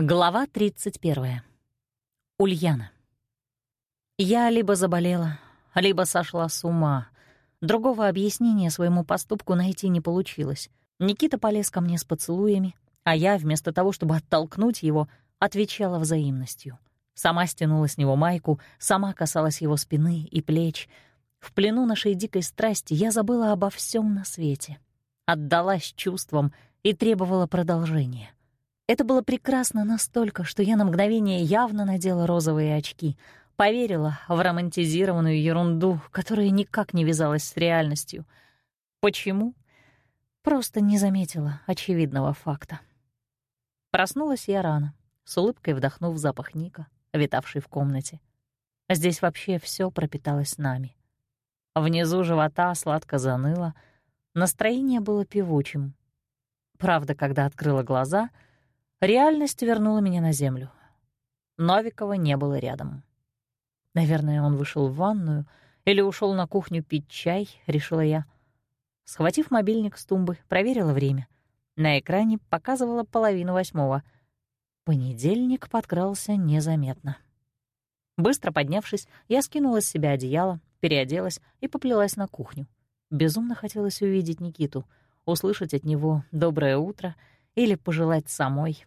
Глава 31. Ульяна. Я либо заболела, либо сошла с ума. Другого объяснения своему поступку найти не получилось. Никита полез ко мне с поцелуями, а я, вместо того, чтобы оттолкнуть его, отвечала взаимностью. Сама стянула с него майку, сама касалась его спины и плеч. В плену нашей дикой страсти я забыла обо всем на свете. Отдалась чувствам и требовала продолжения. Это было прекрасно настолько, что я на мгновение явно надела розовые очки, поверила в романтизированную ерунду, которая никак не вязалась с реальностью. Почему? Просто не заметила очевидного факта. Проснулась я рано, с улыбкой вдохнув запах Ника, витавший в комнате. Здесь вообще все пропиталось нами. Внизу живота сладко заныло, настроение было певучим. Правда, когда открыла глаза — Реальность вернула меня на землю. Новикова не было рядом. Наверное, он вышел в ванную или ушел на кухню пить чай, решила я. Схватив мобильник с тумбы, проверила время. На экране показывало половину восьмого. Понедельник подкрался незаметно. Быстро поднявшись, я скинула с себя одеяло, переоделась и поплелась на кухню. Безумно хотелось увидеть Никиту, услышать от него «доброе утро» или пожелать самой.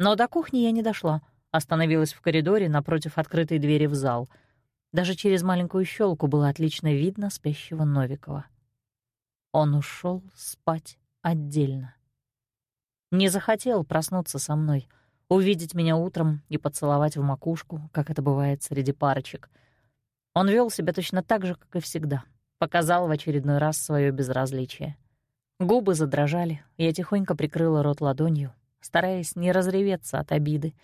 Но до кухни я не дошла, остановилась в коридоре напротив открытой двери в зал. Даже через маленькую щелку было отлично видно спящего Новикова. Он ушел спать отдельно. Не захотел проснуться со мной, увидеть меня утром и поцеловать в макушку, как это бывает среди парочек. Он вел себя точно так же, как и всегда, показал в очередной раз свое безразличие — Губы задрожали, я тихонько прикрыла рот ладонью, стараясь не разреветься от обиды.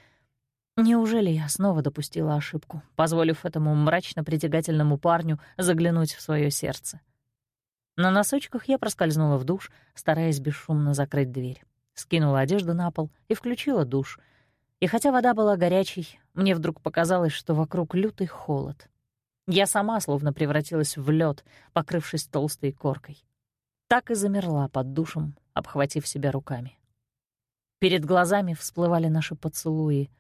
Неужели я снова допустила ошибку, позволив этому мрачно притягательному парню заглянуть в свое сердце? На носочках я проскользнула в душ, стараясь бесшумно закрыть дверь. Скинула одежду на пол и включила душ. И хотя вода была горячей, мне вдруг показалось, что вокруг лютый холод. Я сама словно превратилась в лед, покрывшись толстой коркой так и замерла под душем, обхватив себя руками. Перед глазами всплывали наши поцелуи.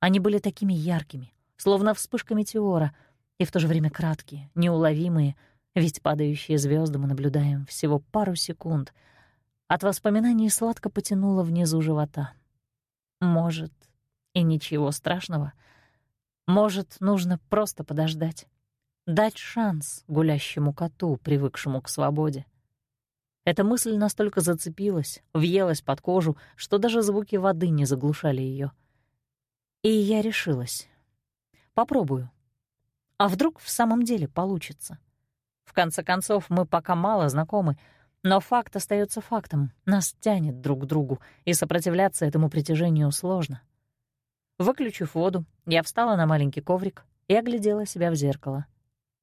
Они были такими яркими, словно вспышка метеора, и в то же время краткие, неуловимые, ведь падающие звезды мы наблюдаем всего пару секунд. От воспоминаний сладко потянуло внизу живота. Может, и ничего страшного. Может, нужно просто подождать. Дать шанс гулящему коту, привыкшему к свободе. Эта мысль настолько зацепилась, въелась под кожу, что даже звуки воды не заглушали ее. И я решилась. Попробую. А вдруг в самом деле получится? В конце концов, мы пока мало знакомы, но факт остается фактом. Нас тянет друг к другу, и сопротивляться этому притяжению сложно. Выключив воду, я встала на маленький коврик и оглядела себя в зеркало.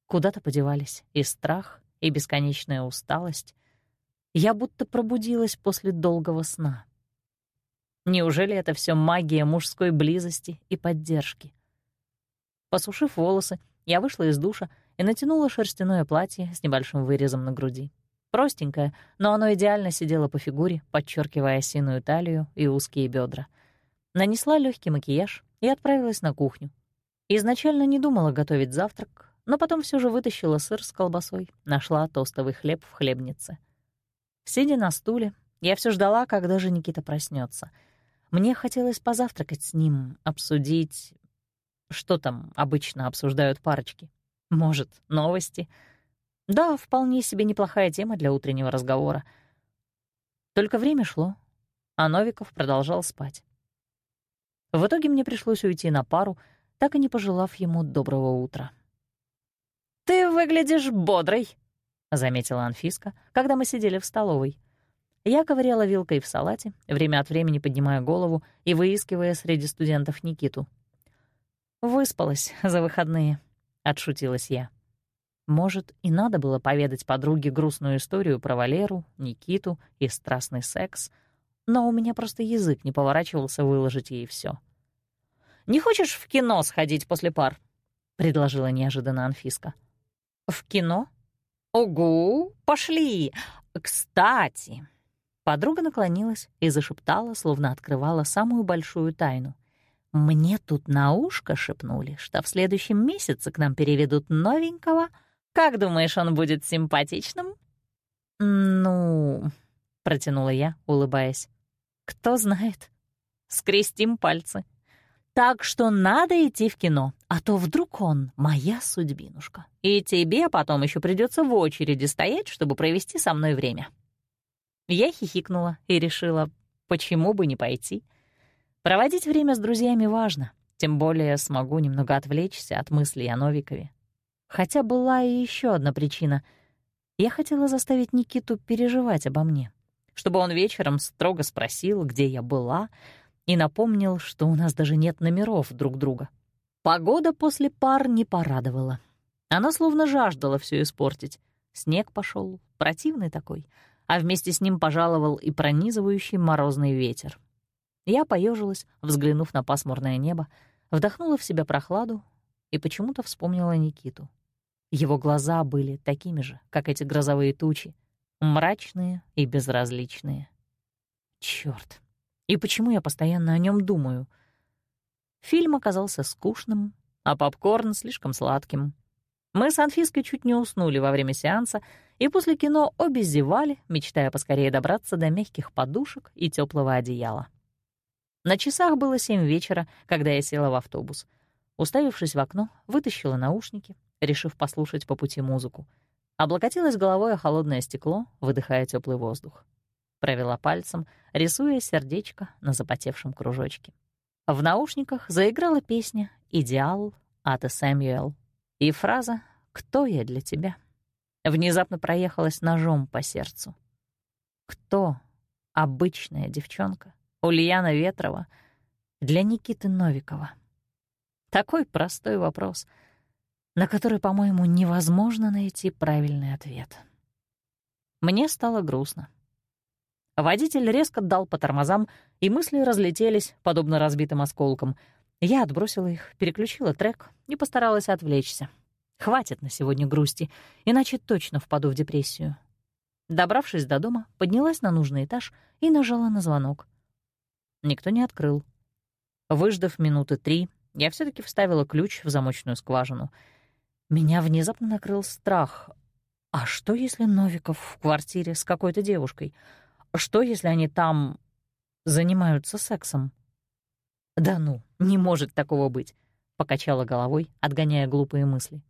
Куда-то подевались и страх, и бесконечная усталость, я будто пробудилась после долгого сна. Неужели это все магия мужской близости и поддержки? Посушив волосы, я вышла из душа и натянула шерстяное платье с небольшим вырезом на груди. Простенькое, но оно идеально сидело по фигуре, подчеркивая осиную талию и узкие бедра. Нанесла легкий макияж и отправилась на кухню. Изначально не думала готовить завтрак, но потом все же вытащила сыр с колбасой, нашла тостовый хлеб в хлебнице. Сидя на стуле, я все ждала, когда же Никита проснется. Мне хотелось позавтракать с ним, обсудить... Что там обычно обсуждают парочки? Может, новости? Да, вполне себе неплохая тема для утреннего разговора. Только время шло, а Новиков продолжал спать. В итоге мне пришлось уйти на пару, так и не пожелав ему доброго утра. «Ты выглядишь бодрой», — заметила Анфиска, когда мы сидели в столовой. Я ковыряла вилкой в салате, время от времени поднимая голову и выискивая среди студентов Никиту. «Выспалась за выходные», — отшутилась я. Может, и надо было поведать подруге грустную историю про Валеру, Никиту и страстный секс, но у меня просто язык не поворачивался выложить ей все. «Не хочешь в кино сходить после пар?» — предложила неожиданно Анфиска. «В кино?» «Угу, пошли. Кстати...» Подруга наклонилась и зашептала, словно открывала самую большую тайну. «Мне тут на ушко шепнули, что в следующем месяце к нам переведут новенького. Как думаешь, он будет симпатичным?» «Ну...» — протянула я, улыбаясь. «Кто знает. Скрестим пальцы. Так что надо идти в кино, а то вдруг он моя судьбинушка. И тебе потом еще придется в очереди стоять, чтобы провести со мной время». Я хихикнула и решила, почему бы не пойти. Проводить время с друзьями важно, тем более смогу немного отвлечься от мыслей о Новикове. Хотя была и еще одна причина. Я хотела заставить Никиту переживать обо мне, чтобы он вечером строго спросил, где я была, и напомнил, что у нас даже нет номеров друг друга. Погода после пар не порадовала. Она словно жаждала все испортить. Снег пошел, противный такой — а вместе с ним пожаловал и пронизывающий морозный ветер. Я поежилась, взглянув на пасмурное небо, вдохнула в себя прохладу и почему-то вспомнила Никиту. Его глаза были такими же, как эти грозовые тучи, мрачные и безразличные. Чёрт, и почему я постоянно о нем думаю? Фильм оказался скучным, а попкорн слишком сладким. Мы с Анфиской чуть не уснули во время сеанса, и после кино обе зевали, мечтая поскорее добраться до мягких подушек и теплого одеяла. На часах было семь вечера, когда я села в автобус. Уставившись в окно, вытащила наушники, решив послушать по пути музыку. Облокотилась головой о холодное стекло, выдыхая теплый воздух. Провела пальцем, рисуя сердечко на запотевшем кружочке. В наушниках заиграла песня «Идеал» Ата Сэмюэл и фраза «Кто я для тебя?» внезапно проехалась ножом по сердцу. Кто обычная девчонка, Ульяна Ветрова, для Никиты Новикова? Такой простой вопрос, на который, по-моему, невозможно найти правильный ответ. Мне стало грустно. Водитель резко дал по тормозам, и мысли разлетелись, подобно разбитым осколкам. Я отбросила их, переключила трек и постаралась отвлечься. Хватит на сегодня грусти, иначе точно впаду в депрессию. Добравшись до дома, поднялась на нужный этаж и нажала на звонок. Никто не открыл. Выждав минуты три, я все таки вставила ключ в замочную скважину. Меня внезапно накрыл страх. А что, если Новиков в квартире с какой-то девушкой? Что, если они там занимаются сексом? Да ну, не может такого быть, — покачала головой, отгоняя глупые мысли.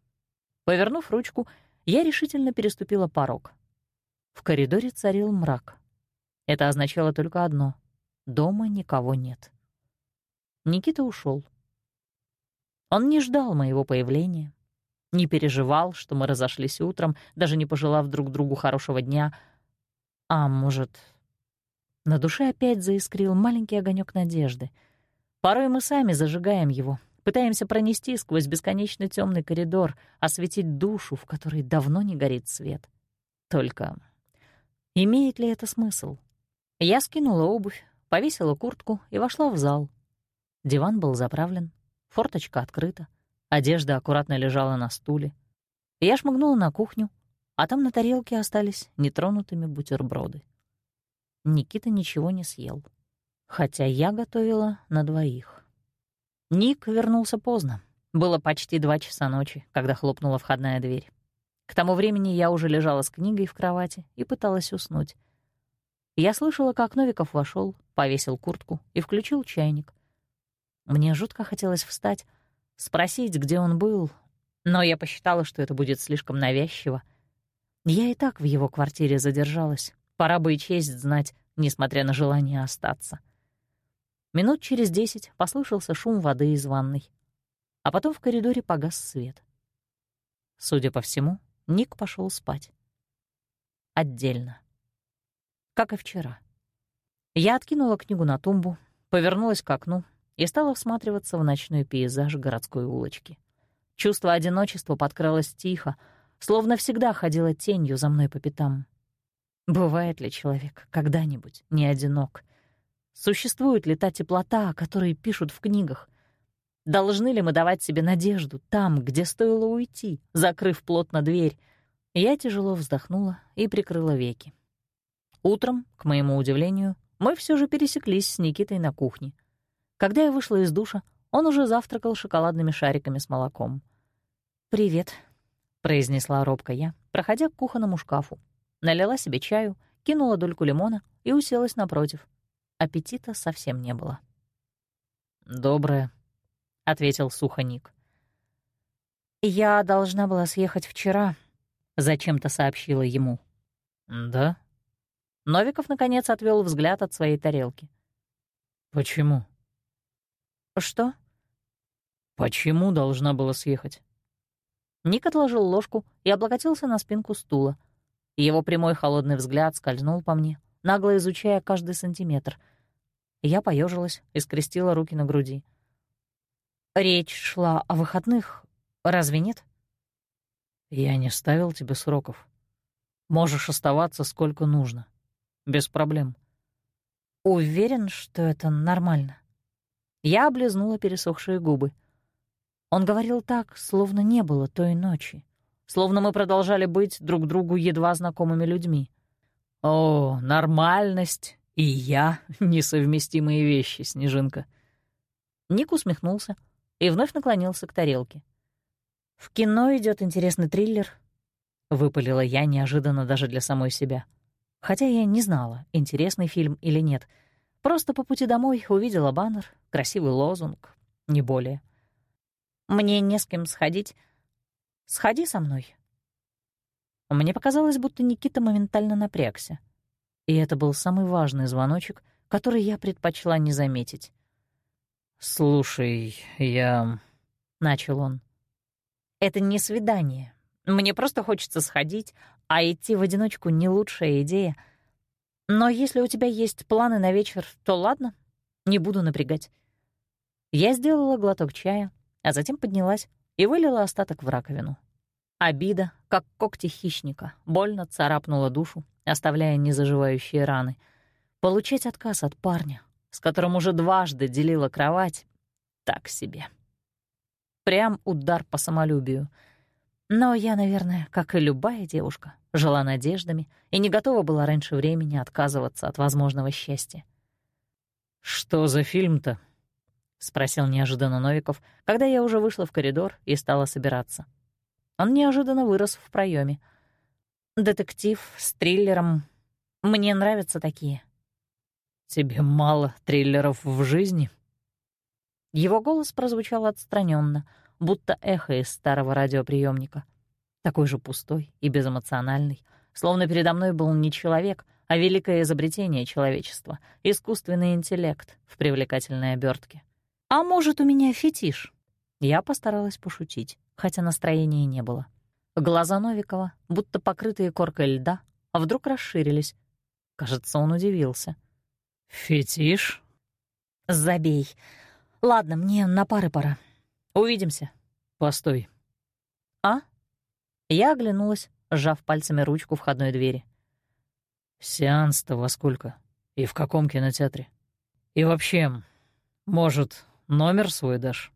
Повернув ручку, я решительно переступила порог. В коридоре царил мрак. Это означало только одно — дома никого нет. Никита ушел. Он не ждал моего появления, не переживал, что мы разошлись утром, даже не пожелав друг другу хорошего дня. А может, на душе опять заискрил маленький огонек надежды. Порой мы сами зажигаем его, Пытаемся пронести сквозь бесконечно темный коридор, осветить душу, в которой давно не горит свет. Только имеет ли это смысл? Я скинула обувь, повесила куртку и вошла в зал. Диван был заправлен, форточка открыта, одежда аккуратно лежала на стуле. Я шмыгнула на кухню, а там на тарелке остались нетронутыми бутерброды. Никита ничего не съел, хотя я готовила на двоих. Ник вернулся поздно. Было почти два часа ночи, когда хлопнула входная дверь. К тому времени я уже лежала с книгой в кровати и пыталась уснуть. Я слышала, как Новиков вошел, повесил куртку и включил чайник. Мне жутко хотелось встать, спросить, где он был, но я посчитала, что это будет слишком навязчиво. Я и так в его квартире задержалась. Пора бы и честь знать, несмотря на желание остаться. Минут через десять послышался шум воды из ванной, а потом в коридоре погас свет. Судя по всему, Ник пошел спать. Отдельно. Как и вчера. Я откинула книгу на тумбу, повернулась к окну и стала всматриваться в ночной пейзаж городской улочки. Чувство одиночества подкралось тихо, словно всегда ходила тенью за мной по пятам. Бывает ли человек когда-нибудь не одинок — Существует ли та теплота, о которой пишут в книгах? Должны ли мы давать себе надежду там, где стоило уйти, закрыв плотно дверь? Я тяжело вздохнула и прикрыла веки. Утром, к моему удивлению, мы все же пересеклись с Никитой на кухне. Когда я вышла из душа, он уже завтракал шоколадными шариками с молоком. «Привет», — произнесла робко я, проходя к кухонному шкафу. Налила себе чаю, кинула дольку лимона и уселась напротив. Аппетита совсем не было. «Доброе», — ответил сухо Ник. «Я должна была съехать вчера», — зачем-то сообщила ему. «Да?» Новиков, наконец, отвел взгляд от своей тарелки. «Почему?» «Что?» «Почему должна была съехать?» Ник отложил ложку и облокотился на спинку стула. Его прямой холодный взгляд скользнул по мне, нагло изучая каждый сантиметр. Я поежилась и скрестила руки на груди. «Речь шла о выходных, разве нет?» «Я не ставил тебе сроков. Можешь оставаться сколько нужно. Без проблем». «Уверен, что это нормально?» Я облизнула пересохшие губы. Он говорил так, словно не было той ночи, словно мы продолжали быть друг другу едва знакомыми людьми. «О, нормальность и я — несовместимые вещи, Снежинка». Ник усмехнулся и вновь наклонился к тарелке. «В кино идет интересный триллер», — выпалила я неожиданно даже для самой себя. Хотя я не знала, интересный фильм или нет. Просто по пути домой увидела баннер, красивый лозунг, не более. «Мне не с кем сходить. Сходи со мной». Мне показалось, будто Никита моментально напрягся. И это был самый важный звоночек, который я предпочла не заметить. «Слушай, я...» — начал он. «Это не свидание. Мне просто хочется сходить, а идти в одиночку — не лучшая идея. Но если у тебя есть планы на вечер, то ладно, не буду напрягать». Я сделала глоток чая, а затем поднялась и вылила остаток в раковину. Обида, как когти хищника, больно царапнула душу, оставляя незаживающие раны. Получать отказ от парня, с которым уже дважды делила кровать, так себе. Прям удар по самолюбию. Но я, наверное, как и любая девушка, жила надеждами и не готова была раньше времени отказываться от возможного счастья. «Что за фильм-то?» — спросил неожиданно Новиков, когда я уже вышла в коридор и стала собираться. Он неожиданно вырос в проеме. «Детектив с триллером. Мне нравятся такие». «Тебе мало триллеров в жизни?» Его голос прозвучал отстраненно, будто эхо из старого радиоприемника. Такой же пустой и безэмоциональный, словно передо мной был не человек, а великое изобретение человечества — искусственный интеллект в привлекательной обертке. А может, у меня фетиш? Я постаралась пошутить, хотя настроения не было. Глаза Новикова, будто покрытые коркой льда, а вдруг расширились. Кажется, он удивился. «Фетиш?» «Забей. Ладно, мне на пары пора. Увидимся». «Постой». «А?» Я оглянулась, сжав пальцами ручку входной двери. «Сеанс-то во сколько? И в каком кинотеатре? И вообще, может, Номер свой дашь?»